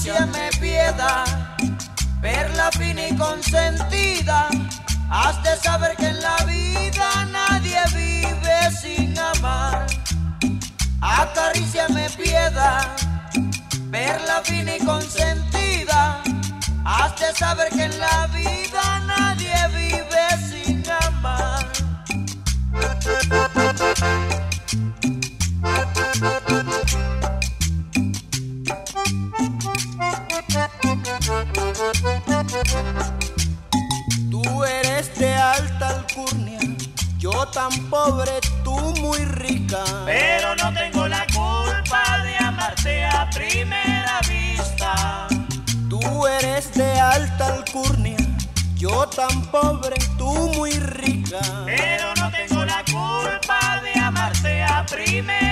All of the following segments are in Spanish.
propíciame piedad, perla fina y consentida. Has de saber que en la vida nadie vive sin amar. Acaríciame piedad, perla fina y consentida. Has de saber que en la vida eres de alta alcurnia, yo tan pobre, tú muy rica. Pero no tengo la culpa de amarte a primera vista. Tú eres de alta alcurnia, yo tan pobre, tú muy rica. Pero no tengo la culpa de amarte a primera vista.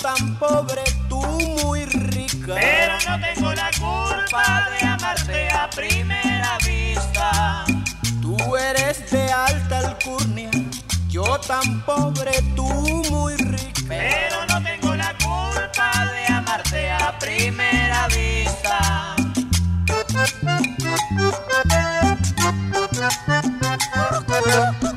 Tan pobre, tú muy rica. Pero no tengo la culpa de amarte a primera vista. Tú eres de alta alcurnia, yo tan pobre, tú muy rica. Pero no tengo la culpa de amarte a primera vista.